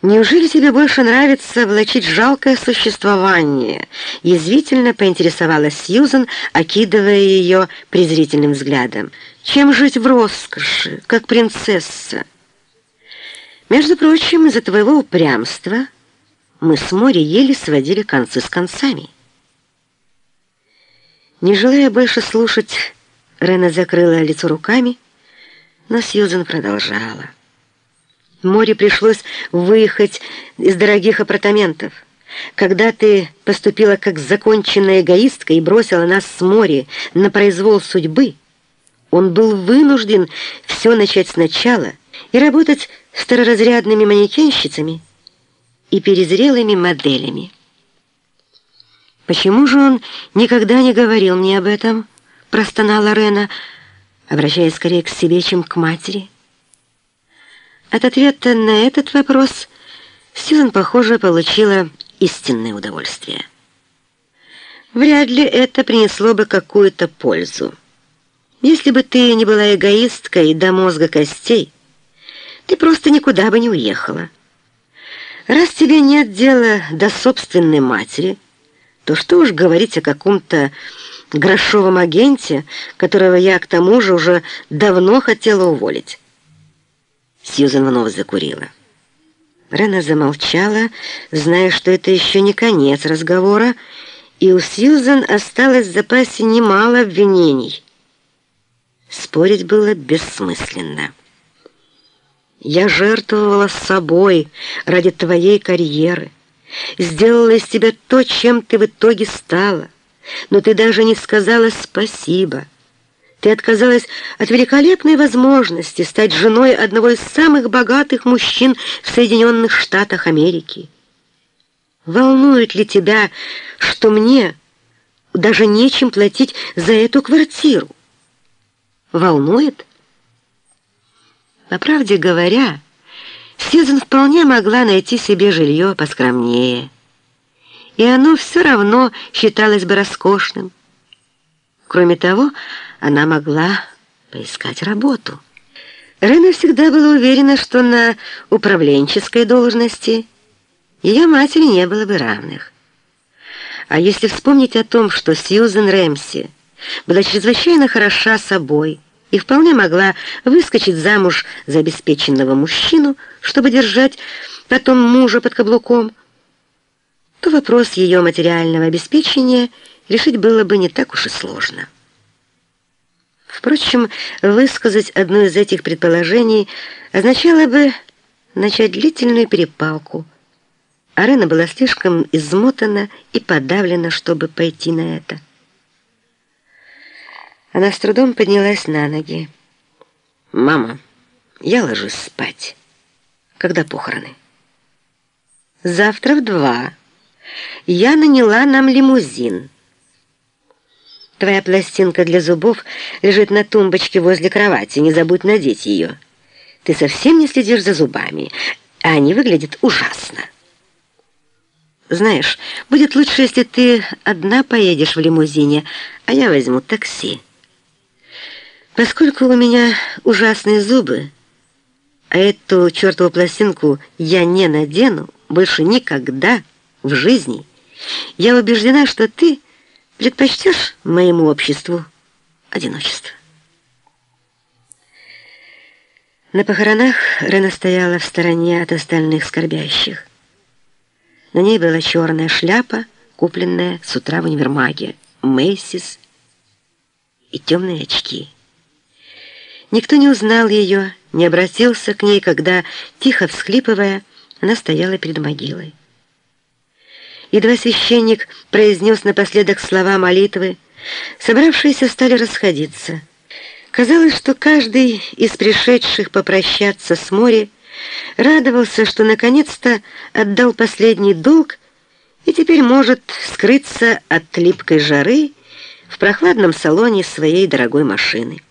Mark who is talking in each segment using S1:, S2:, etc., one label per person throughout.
S1: «Неужели тебе больше нравится влачить жалкое существование?» Язвительно поинтересовалась Сьюзен, окидывая ее презрительным взглядом. «Чем жить в роскоши, как принцесса?» «Между прочим, из-за твоего упрямства мы с Мори еле сводили концы с концами». Не желая больше слушать, Рена закрыла лицо руками, но Сьюзен продолжала. Море пришлось выехать из дорогих апартаментов. Когда ты поступила как законченная эгоистка и бросила нас с моря на произвол судьбы, он был вынужден все начать сначала и работать с второразрядными манекенщицами и перезрелыми моделями. «Почему же он никогда не говорил мне об этом?» — простонала Рена, обращаясь скорее к себе, чем к матери. От ответа на этот вопрос Сьюзан, похоже, получила истинное удовольствие. Вряд ли это принесло бы какую-то пользу. Если бы ты не была эгоисткой до мозга костей, ты просто никуда бы не уехала. Раз тебе нет дела до собственной матери, то что уж говорить о каком-то грошовом агенте, которого я к тому же уже давно хотела уволить. Сьюзен вновь закурила. Рена замолчала, зная, что это еще не конец разговора, и у Сьюзен осталось в запасе немало обвинений. Спорить было бессмысленно. «Я жертвовала собой ради твоей карьеры, сделала из тебя то, чем ты в итоге стала, но ты даже не сказала спасибо». Ты отказалась от великолепной возможности стать женой одного из самых богатых мужчин в Соединенных Штатах Америки. Волнует ли тебя, что мне даже нечем платить за эту квартиру? Волнует? По правде говоря, Сьюзен вполне могла найти себе жилье поскромнее, и оно все равно считалось бы роскошным. Кроме того, она могла поискать работу. Рена всегда была уверена, что на управленческой должности ее матери не было бы равных. А если вспомнить о том, что Сьюзен Рэмси была чрезвычайно хороша собой и вполне могла выскочить замуж за обеспеченного мужчину, чтобы держать потом мужа под каблуком, то вопрос ее материального обеспечения решить было бы не так уж и сложно. Впрочем, высказать одно из этих предположений означало бы начать длительную перепалку. Арена была слишком измотана и подавлена, чтобы пойти на это. Она с трудом поднялась на ноги. «Мама, я ложусь спать. Когда похороны?» «Завтра в два. Я наняла нам лимузин». Твоя пластинка для зубов лежит на тумбочке возле кровати. Не забудь надеть ее. Ты совсем не следишь за зубами, а они выглядят ужасно. Знаешь, будет лучше, если ты одна поедешь в лимузине, а я возьму такси. Поскольку у меня ужасные зубы, а эту чертову пластинку я не надену больше никогда в жизни, я убеждена, что ты Предпочтешь моему обществу одиночество? На похоронах Рена стояла в стороне от остальных скорбящих. На ней была черная шляпа, купленная с утра в универмаге, Мэйсис и темные очки. Никто не узнал ее, не обратился к ней, когда, тихо всхлипывая, она стояла перед могилой. Едва священник произнес напоследок слова молитвы, собравшиеся стали расходиться. Казалось, что каждый из пришедших попрощаться с моря радовался, что наконец-то отдал последний долг и теперь может скрыться от липкой жары в прохладном салоне своей дорогой машины.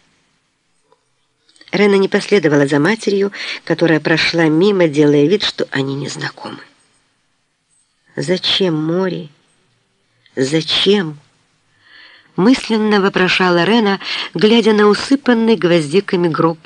S1: Рена не последовала за матерью, которая прошла мимо, делая вид, что они не знакомы. Зачем море? Зачем? Мысленно вопрошала Рена, глядя на усыпанный гвоздиками гроб.